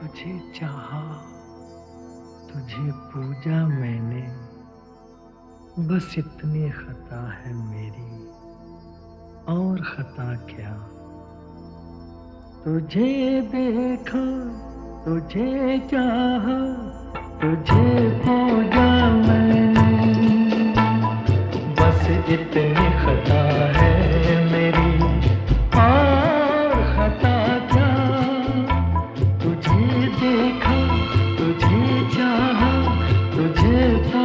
तुझे चाहा, तुझे पूजा मैंने। बस इतनी खता है मेरी, और खता क्या? तुझे देखा, तुझे चाहा, तुझे पूजा मैंने। बस इतनी खता है मेरी, और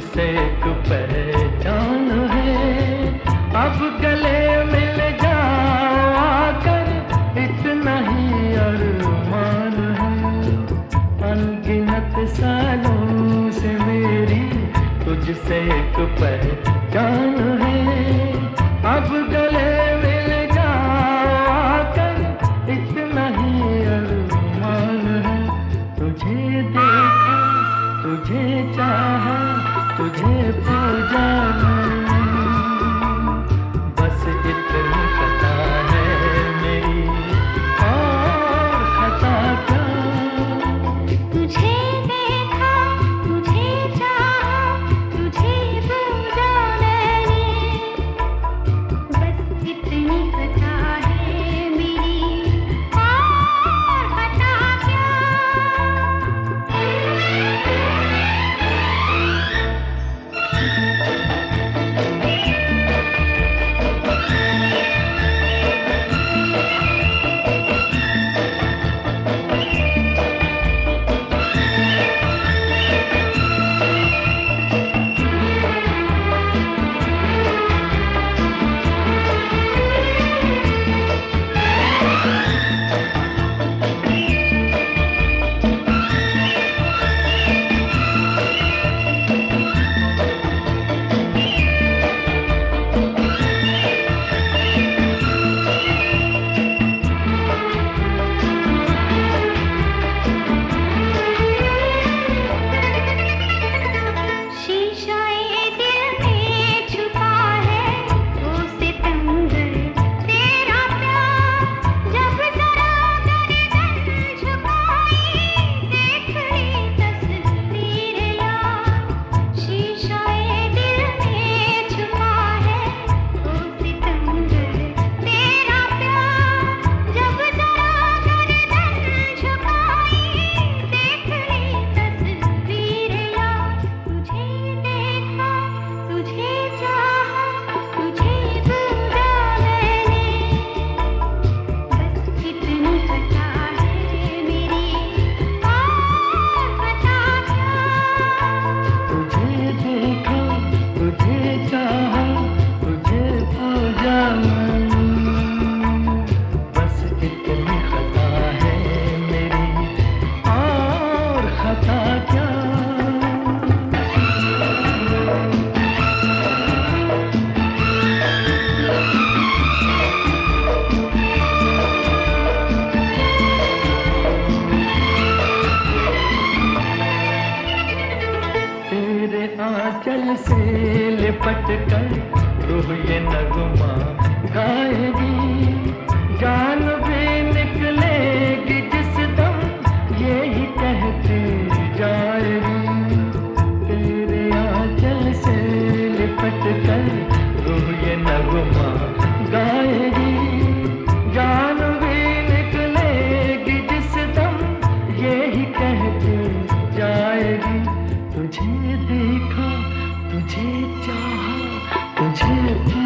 से एक पहचान है। अब क्या है चाहे चाहे आंचल से लिपट कर रूह ये नगमा गाएगी। जान बिन 제